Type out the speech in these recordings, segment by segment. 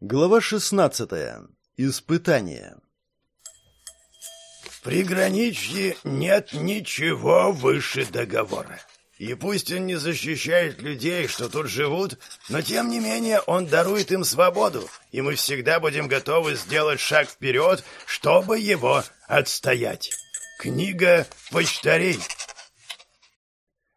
Глава 16. Испытание. В приграничье нет ничего выше договора. И пусть он не защищает людей, что тут живут, но тем не менее он дарует им свободу, и мы всегда будем готовы сделать шаг вперед, чтобы его отстоять. Книга почтарей.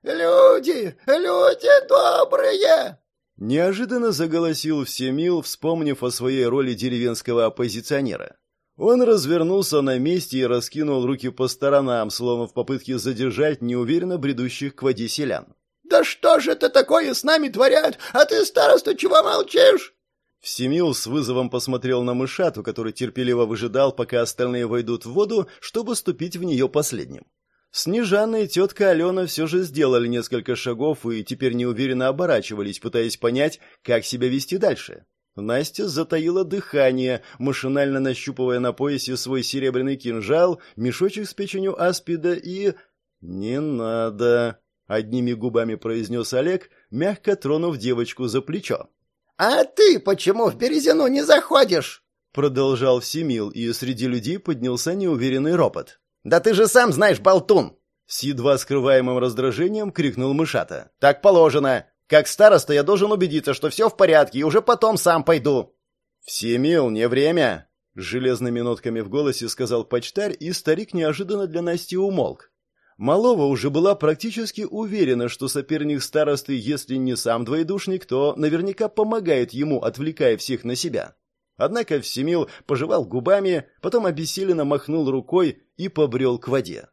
«Люди! Люди добрые!» Неожиданно заголосил Всемил, вспомнив о своей роли деревенского оппозиционера. Он развернулся на месте и раскинул руки по сторонам, словно в попытке задержать неуверенно бредущих к воде селян. «Да что же это такое с нами творят? А ты, староста, чего молчишь?» Всемил с вызовом посмотрел на мышату, который терпеливо выжидал, пока остальные войдут в воду, чтобы ступить в нее последним. Снежана и тетка Алена все же сделали несколько шагов и теперь неуверенно оборачивались, пытаясь понять, как себя вести дальше. Настя затаила дыхание, машинально нащупывая на поясе свой серебряный кинжал, мешочек с печенью аспида и... «Не надо», — одними губами произнес Олег, мягко тронув девочку за плечо. «А ты почему в Березину не заходишь?» Продолжал Всемил, и среди людей поднялся неуверенный ропот. «Да ты же сам знаешь, болтун!» С едва скрываемым раздражением крикнул мышата. «Так положено! Как староста я должен убедиться, что все в порядке, и уже потом сам пойду!» «Всемил, не время!» С железными нотками в голосе сказал почтарь, и старик неожиданно для Насти умолк. Малова уже была практически уверена, что соперник старосты, если не сам двоедушник, то наверняка помогает ему, отвлекая всех на себя. Однако Всемил пожевал губами, потом обессиленно махнул рукой и побрел к воде.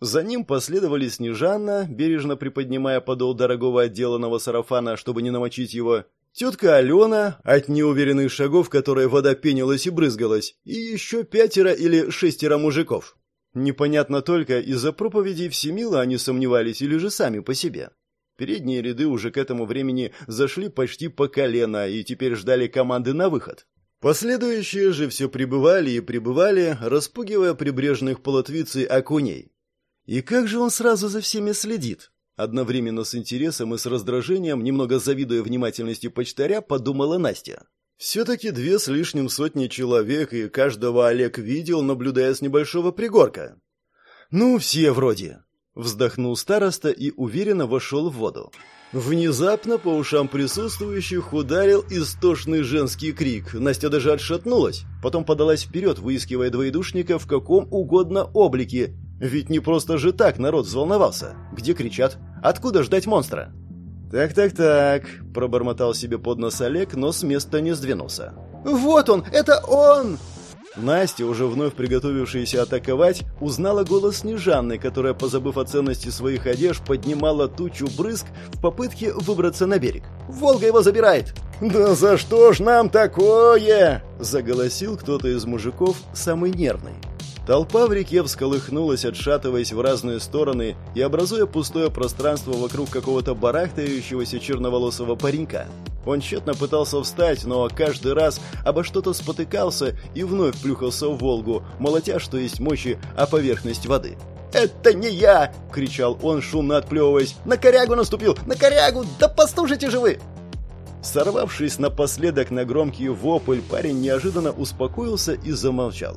За ним последовали Снежанна, бережно приподнимая подол дорогого отделанного сарафана, чтобы не намочить его, тетка Алена, от неуверенных шагов, которой вода пенилась и брызгалась, и еще пятеро или шестеро мужиков. Непонятно только, из-за проповедей Всемила они сомневались или же сами по себе. Передние ряды уже к этому времени зашли почти по колено и теперь ждали команды на выход. Последующие же все прибывали и прибывали, распугивая прибрежных полотвиц окуней. И как же он сразу за всеми следит? Одновременно с интересом и с раздражением, немного завидуя внимательности почтаря, подумала Настя. Все-таки две с лишним сотни человек, и каждого Олег видел, наблюдая с небольшого пригорка. «Ну, все вроде», — вздохнул староста и уверенно вошел в воду. Внезапно по ушам присутствующих ударил истошный женский крик. Настя даже отшатнулась, потом подалась вперед, выискивая двоедушника в каком угодно облике. Ведь не просто же так народ взволновался. Где кричат? Откуда ждать монстра? «Так-так-так», — пробормотал себе под нос Олег, но с места не сдвинулся. «Вот он! Это он!» Настя, уже вновь приготовившаяся атаковать, узнала голос Снежанны, которая, позабыв о ценности своих одежд, поднимала тучу брызг в попытке выбраться на берег. «Волга его забирает!» «Да за что ж нам такое?» – заголосил кто-то из мужиков, самый нервный. Толпа в реке всколыхнулась, отшатываясь в разные стороны и образуя пустое пространство вокруг какого-то барахтающегося черноволосого паренька. Он тщетно пытался встать, но каждый раз обо что-то спотыкался и вновь плюхался в Волгу, молотя, что есть мощи, о поверхность воды. «Это не я!» — кричал он, шумно отплевываясь. «На корягу наступил! На корягу! Да послушайте же вы!» Сорвавшись напоследок на громкий вопль, парень неожиданно успокоился и замолчал.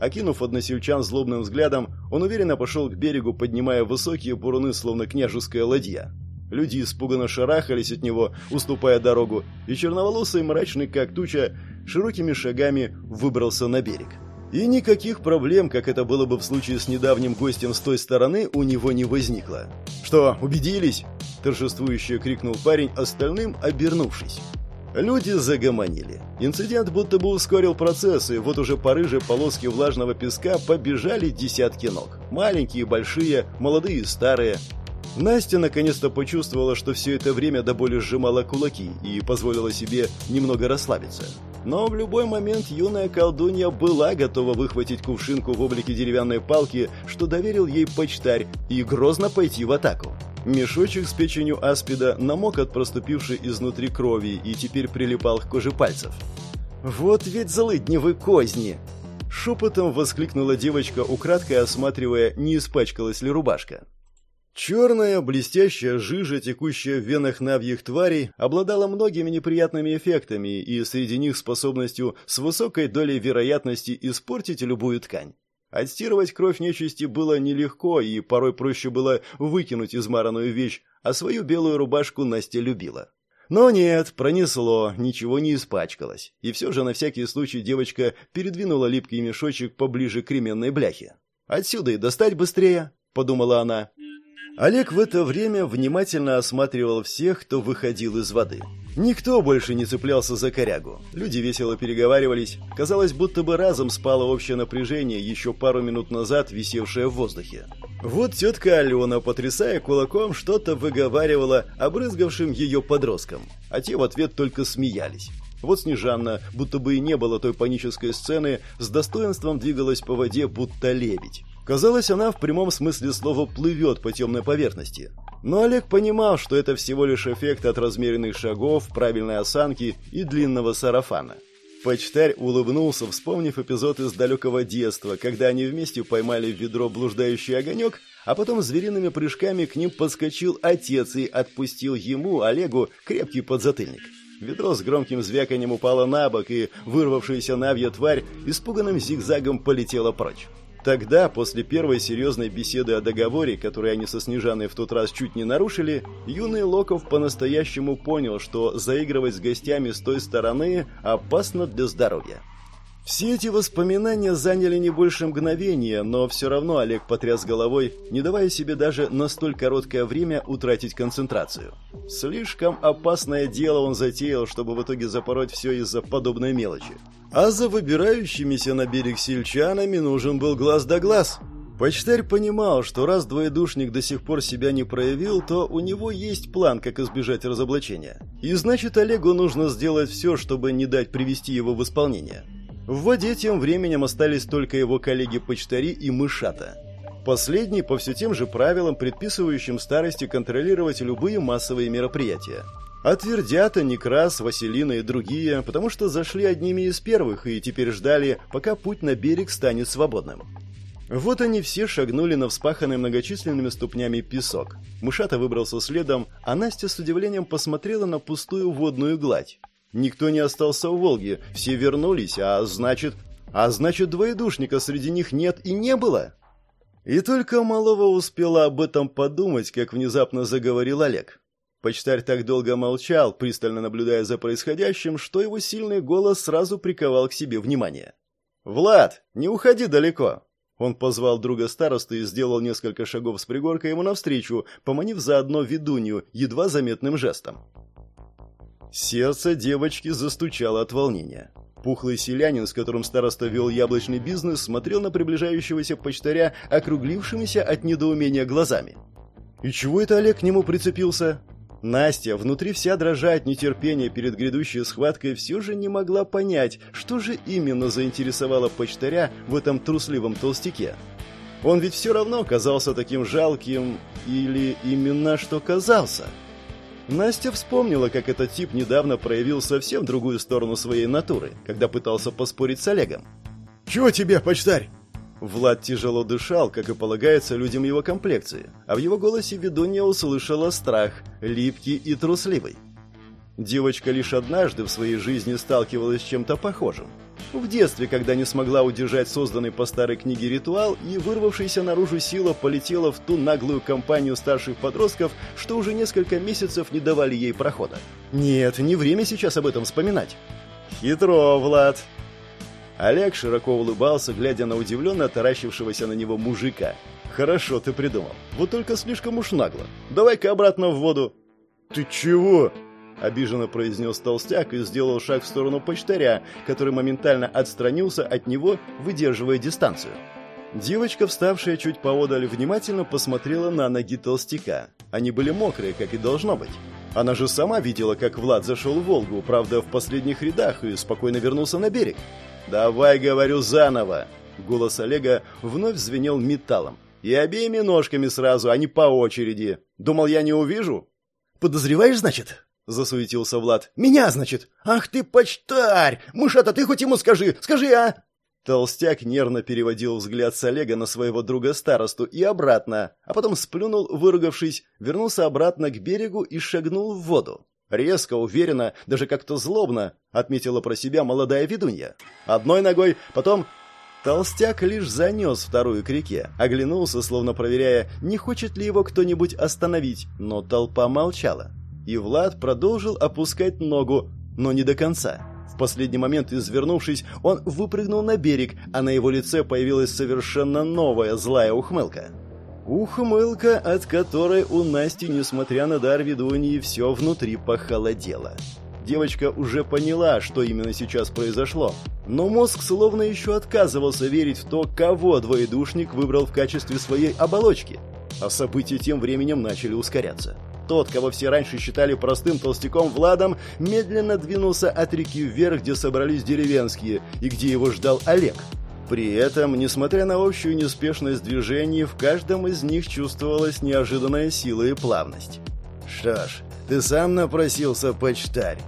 Окинув односельчан злобным взглядом, он уверенно пошел к берегу, поднимая высокие буруны, словно княжеская ладья. Люди испуганно шарахались от него, уступая дорогу, и черноволосый мрачный, как туча, широкими шагами выбрался на берег. И никаких проблем, как это было бы в случае с недавним гостем с той стороны, у него не возникло. «Что, убедились?» – торжествующе крикнул парень остальным, обернувшись. Люди загомонили. Инцидент будто бы ускорил процесс, и вот уже по рыжей полоске влажного песка побежали десятки ног. Маленькие, большие, молодые и старые. Настя наконец-то почувствовала, что все это время до боли сжимала кулаки и позволила себе немного расслабиться. Но в любой момент юная колдунья была готова выхватить кувшинку в облике деревянной палки, что доверил ей почтарь, и грозно пойти в атаку. Мешочек с печенью аспида намок от проступившей изнутри крови и теперь прилипал к коже пальцев. «Вот ведь злыдневы козни!» Шепотом воскликнула девочка, украдкой осматривая, не испачкалась ли рубашка. Черная, блестящая жижа, текущая в венах навьих тварей, обладала многими неприятными эффектами и среди них способностью с высокой долей вероятности испортить любую ткань. Отстирывать кровь нечисти было нелегко, и порой проще было выкинуть измаранную вещь, а свою белую рубашку Настя любила. Но нет, пронесло, ничего не испачкалось. И все же на всякий случай девочка передвинула липкий мешочек поближе к ременной бляхе. «Отсюда и достать быстрее», — подумала она. Олег в это время внимательно осматривал всех, кто выходил из воды. Никто больше не цеплялся за корягу. Люди весело переговаривались. Казалось, будто бы разом спало общее напряжение, еще пару минут назад висевшее в воздухе. Вот тетка Алена, потрясая кулаком, что-то выговаривала обрызгавшим ее подросткам, а те в ответ только смеялись. Вот Снежанна, будто бы и не было той панической сцены, с достоинством двигалась по воде, будто лебедь. Казалось, она в прямом смысле слова плывет по темной поверхности. Но Олег понимал, что это всего лишь эффект от размеренных шагов, правильной осанки и длинного сарафана. Почтарь улыбнулся, вспомнив эпизод из далекого детства, когда они вместе поймали в ведро блуждающий огонек, а потом звериными прыжками к ним подскочил отец и отпустил ему, Олегу, крепкий подзатыльник. Ведро с громким звяканием упало на бок, и вырвавшаяся навья тварь испуганным зигзагом полетела прочь. Тогда, после первой серьезной беседы о договоре, который они со Снежаной в тот раз чуть не нарушили, юный Локов по-настоящему понял, что заигрывать с гостями с той стороны опасно для здоровья. Все эти воспоминания заняли не больше мгновения, но все равно Олег потряс головой, не давая себе даже на столь короткое время утратить концентрацию. Слишком опасное дело он затеял, чтобы в итоге запороть все из-за подобной мелочи. А за выбирающимися на берег сельчанами нужен был глаз да глаз. Почтарь понимал, что раз двоедушник до сих пор себя не проявил, то у него есть план, как избежать разоблачения. И значит, Олегу нужно сделать все, чтобы не дать привести его в исполнение. В воде тем временем остались только его коллеги-почтари и мышата. Последний по все тем же правилам, предписывающим старости контролировать любые массовые мероприятия. Отвердята Некрас, Василина и другие, потому что зашли одними из первых и теперь ждали, пока путь на берег станет свободным. Вот они все шагнули на вспаханный многочисленными ступнями песок. Мышата выбрался следом, а Настя с удивлением посмотрела на пустую водную гладь. Никто не остался у Волги, все вернулись, а значит... А значит, двоедушника среди них нет и не было. И только Малова успела об этом подумать, как внезапно заговорил Олег. Почтарь так долго молчал, пристально наблюдая за происходящим, что его сильный голос сразу приковал к себе внимание. «Влад, не уходи далеко!» Он позвал друга старосты и сделал несколько шагов с пригорка ему навстречу, поманив заодно ведунью едва заметным жестом. Сердце девочки застучало от волнения. Пухлый селянин, с которым староста вел яблочный бизнес, смотрел на приближающегося почтаря округлившимися от недоумения глазами. «И чего это Олег к нему прицепился?» Настя, внутри вся дрожа от нетерпения перед грядущей схваткой, все же не могла понять, что же именно заинтересовало почтаря в этом трусливом толстяке. Он ведь все равно казался таким жалким, или именно что казался – Настя вспомнила, как этот тип недавно проявил совсем другую сторону своей натуры, когда пытался поспорить с Олегом. «Чего тебе, почтарь?» Влад тяжело дышал, как и полагается людям его комплекции, а в его голосе ведунья услышала страх, липкий и трусливый. Девочка лишь однажды в своей жизни сталкивалась с чем-то похожим. В детстве, когда не смогла удержать созданный по старой книге ритуал, и вырвавшаяся наружу сила полетела в ту наглую компанию старших подростков, что уже несколько месяцев не давали ей прохода. Нет, не время сейчас об этом вспоминать. Хитро, Влад. Олег широко улыбался, глядя на удивленно таращившегося на него мужика. Хорошо ты придумал. Вот только слишком уж нагло. Давай-ка обратно в воду. Ты чего? обиженно произнес толстяк и сделал шаг в сторону почтаря, который моментально отстранился от него, выдерживая дистанцию. Девочка, вставшая чуть поодаль, внимательно посмотрела на ноги толстяка. Они были мокрые, как и должно быть. Она же сама видела, как Влад зашел в Волгу, правда, в последних рядах, и спокойно вернулся на берег. «Давай, говорю, заново!» Голос Олега вновь звенел металлом. «И обеими ножками сразу, а не по очереди. Думал, я не увижу?» «Подозреваешь, значит?» засуетился Влад. «Меня, значит? Ах ты, почтарь! Мышата, ты хоть ему скажи! Скажи, а!» Толстяк нервно переводил взгляд с Олега на своего друга-старосту и обратно, а потом сплюнул, выругавшись, вернулся обратно к берегу и шагнул в воду. Резко, уверенно, даже как-то злобно, отметила про себя молодая ведунья. Одной ногой, потом... Толстяк лишь занес вторую к реке, оглянулся, словно проверяя, не хочет ли его кто-нибудь остановить, но толпа молчала. И Влад продолжил опускать ногу, но не до конца последний момент извернувшись, он выпрыгнул на берег, а на его лице появилась совершенно новая злая ухмылка. Ухмылка, от которой у Насти, несмотря на дар ведуньи, все внутри похолодело. Девочка уже поняла, что именно сейчас произошло, но мозг словно еще отказывался верить в то, кого двоедушник выбрал в качестве своей оболочки. А события тем временем начали ускоряться. Тот, кого все раньше считали простым толстяком Владом, медленно двинулся от реки вверх, где собрались деревенские, и где его ждал Олег. При этом, несмотря на общую неспешность движений, в каждом из них чувствовалась неожиданная сила и плавность. «Что ж, ты сам напросился, почтарь!»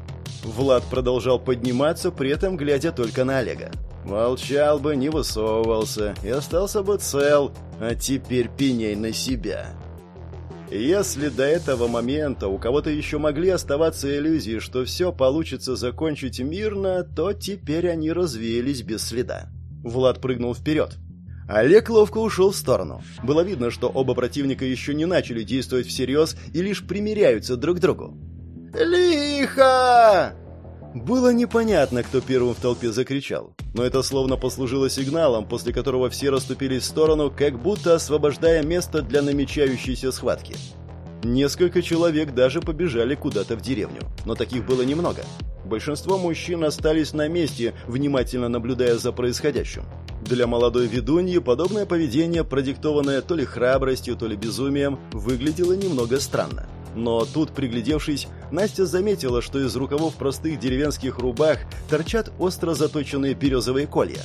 Влад продолжал подниматься, при этом глядя только на Олега. Молчал бы, не высовывался и остался бы цел, а теперь пеней на себя. Если до этого момента у кого-то еще могли оставаться иллюзии, что все получится закончить мирно, то теперь они развеялись без следа. Влад прыгнул вперед. Олег ловко ушел в сторону. Было видно, что оба противника еще не начали действовать всерьез и лишь примиряются друг к другу. «Лихо!» Было непонятно, кто первым в толпе закричал, но это словно послужило сигналом, после которого все расступились в сторону, как будто освобождая место для намечающейся схватки. Несколько человек даже побежали куда-то в деревню, но таких было немного. Большинство мужчин остались на месте, внимательно наблюдая за происходящим. Для молодой ведуньи подобное поведение, продиктованное то ли храбростью, то ли безумием, выглядело немного странно. Но тут, приглядевшись, Настя заметила, что из рукавов простых деревенских рубах торчат остро заточенные березовые колья.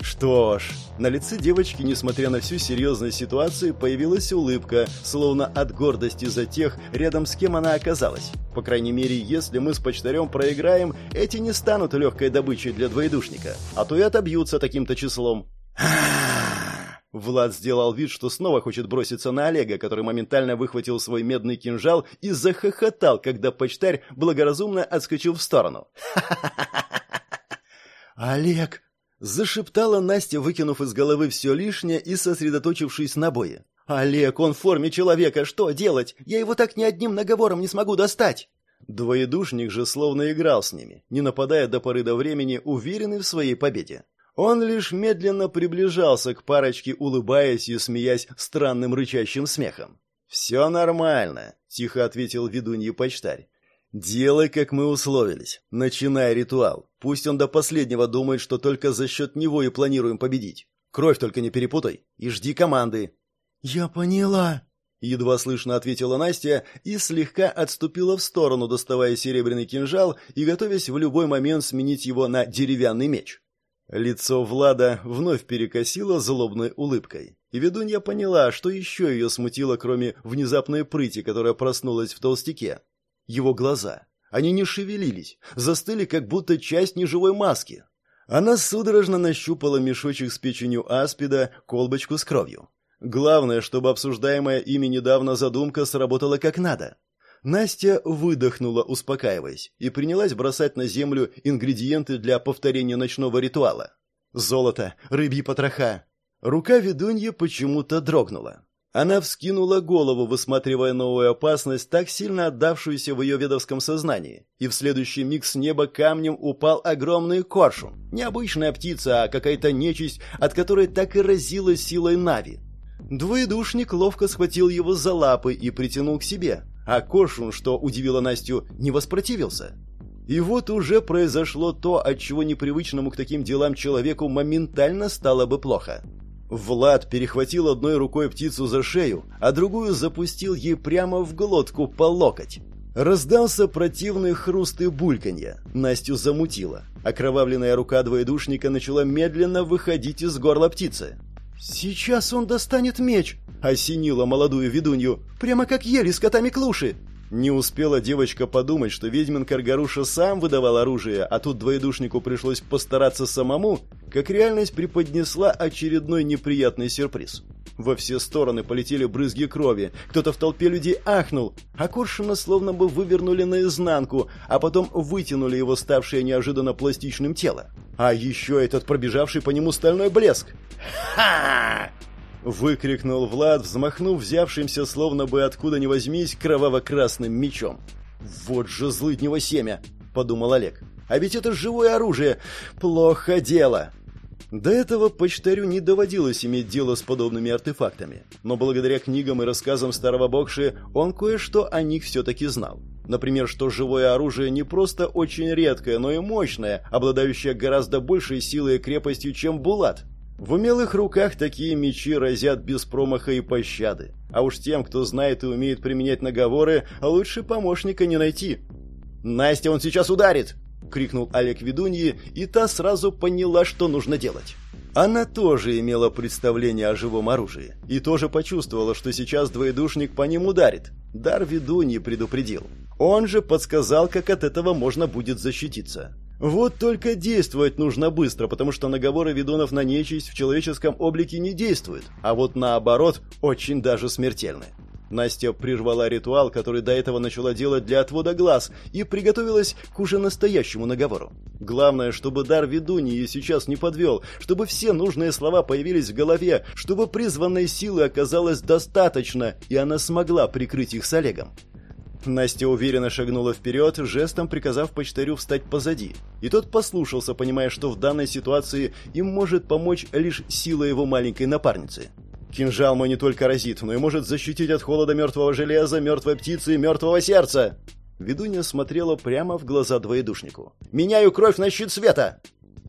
Что ж, на лице девочки, несмотря на всю серьезность ситуации, появилась улыбка, словно от гордости за тех, рядом с кем она оказалась. По крайней мере, если мы с почтарем проиграем, эти не станут легкой добычей для двоедушника, а то и отобьются таким-то числом. Влад сделал вид, что снова хочет броситься на Олега, который моментально выхватил свой медный кинжал и захохотал, когда почтарь благоразумно отскочил в сторону. «Олег!» — зашептала Настя, выкинув из головы все лишнее и сосредоточившись на бое. «Олег, он в форме человека, что делать? Я его так ни одним наговором не смогу достать!» Двоедушник же словно играл с ними, не нападая до поры до времени, уверенный в своей победе. Он лишь медленно приближался к парочке, улыбаясь и смеясь странным рычащим смехом. «Все нормально», — тихо ответил ведунья почтарь. «Делай, как мы условились. Начинай ритуал. Пусть он до последнего думает, что только за счет него и планируем победить. Кровь только не перепутай и жди команды». «Я поняла», — едва слышно ответила Настя и слегка отступила в сторону, доставая серебряный кинжал и готовясь в любой момент сменить его на деревянный меч. Лицо Влада вновь перекосило злобной улыбкой. И ведунья поняла, что еще ее смутило, кроме внезапной прыти, которая проснулась в толстяке. Его глаза. Они не шевелились, застыли, как будто часть неживой маски. Она судорожно нащупала мешочек с печенью аспида, колбочку с кровью. Главное, чтобы обсуждаемая ими недавно задумка сработала как надо. Настя выдохнула, успокаиваясь, и принялась бросать на землю ингредиенты для повторения ночного ритуала. Золото, рыбьи потроха. Рука ведуньи почему-то дрогнула. Она вскинула голову, высматривая новую опасность, так сильно отдавшуюся в ее ведовском сознании. И в следующий миг с неба камнем упал огромный коршун. Не обычная птица, а какая-то нечисть, от которой так и разила силой Нави. Двоедушник ловко схватил его за лапы и притянул к себе, а Коршун, что удивило Настю, не воспротивился. И вот уже произошло то, от чего непривычному к таким делам человеку моментально стало бы плохо. Влад перехватил одной рукой птицу за шею, а другую запустил ей прямо в глотку по локоть. Раздался противный хруст и бульканье. Настю замутило. Окровавленная рука двоедушника начала медленно выходить из горла птицы. «Сейчас он достанет меч!» — осенила молодую ведунью. «Прямо как ели с котами клуши!» Не успела девочка подумать, что ведьмин Каргаруша сам выдавал оружие, а тут двоедушнику пришлось постараться самому, как реальность преподнесла очередной неприятный сюрприз. Во все стороны полетели брызги крови, кто-то в толпе людей ахнул, а Коршуна словно бы вывернули наизнанку, а потом вытянули его ставшее неожиданно пластичным тело. А еще этот пробежавший по нему стальной блеск. «Ха!» Выкрикнул Влад, взмахнув взявшимся словно бы откуда ни возьмись кроваво-красным мечом. «Вот же злыднего семя!» — подумал Олег. «А ведь это живое оружие! Плохо дело!» До этого почтарю не доводилось иметь дело с подобными артефактами, но благодаря книгам и рассказам старого Бокши он кое-что о них все-таки знал. Например, что живое оружие не просто очень редкое, но и мощное, обладающее гораздо большей силой и крепостью, чем булат. В умелых руках такие мечи разят без промаха и пощады. А уж тем, кто знает и умеет применять наговоры, лучше помощника не найти. «Настя, он сейчас ударит!» — крикнул Олег ведуньи, и та сразу поняла, что нужно делать. Она тоже имела представление о живом оружии и тоже почувствовала, что сейчас двоедушник по ним ударит. Дар ведуньи предупредил. Он же подсказал, как от этого можно будет защититься. Вот только действовать нужно быстро, потому что наговоры ведунов на нечисть в человеческом облике не действуют, а вот наоборот, очень даже смертельны. Настя прервала ритуал, который до этого начала делать для отвода глаз, и приготовилась к уже настоящему наговору. Главное, чтобы дар ведуньи сейчас не подвел, чтобы все нужные слова появились в голове, чтобы призванной силы оказалось достаточно, и она смогла прикрыть их с Олегом. Настя уверенно шагнула вперед, жестом приказав почтарю встать позади. И тот послушался, понимая, что в данной ситуации им может помочь лишь сила его маленькой напарницы. «Кинжал мой не только разит, но и может защитить от холода мертвого железа, мертвой птицы и мертвого сердца!» Ведунья смотрела прямо в глаза двоедушнику. «Меняю кровь на щит света!»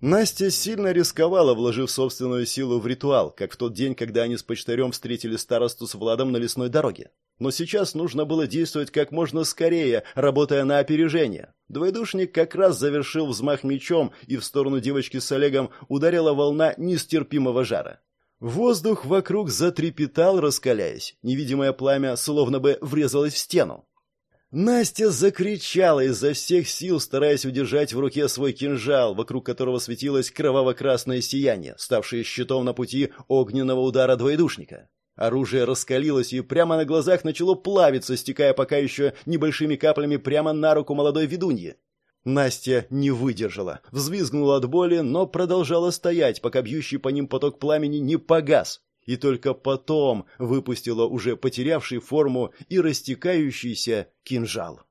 Настя сильно рисковала, вложив собственную силу в ритуал, как в тот день, когда они с почтарем встретили старосту с Владом на лесной дороге. Но сейчас нужно было действовать как можно скорее, работая на опережение. Двоедушник как раз завершил взмах мечом, и в сторону девочки с Олегом ударила волна нестерпимого жара. Воздух вокруг затрепетал, раскаляясь. Невидимое пламя словно бы врезалось в стену. Настя закричала изо всех сил, стараясь удержать в руке свой кинжал, вокруг которого светилось кроваво-красное сияние, ставшее щитом на пути огненного удара двоедушника. Оружие раскалилось и прямо на глазах начало плавиться, стекая пока еще небольшими каплями прямо на руку молодой ведуньи. Настя не выдержала, взвизгнула от боли, но продолжала стоять, пока бьющий по ним поток пламени не погас и только потом выпустила уже потерявший форму и растекающийся кинжал.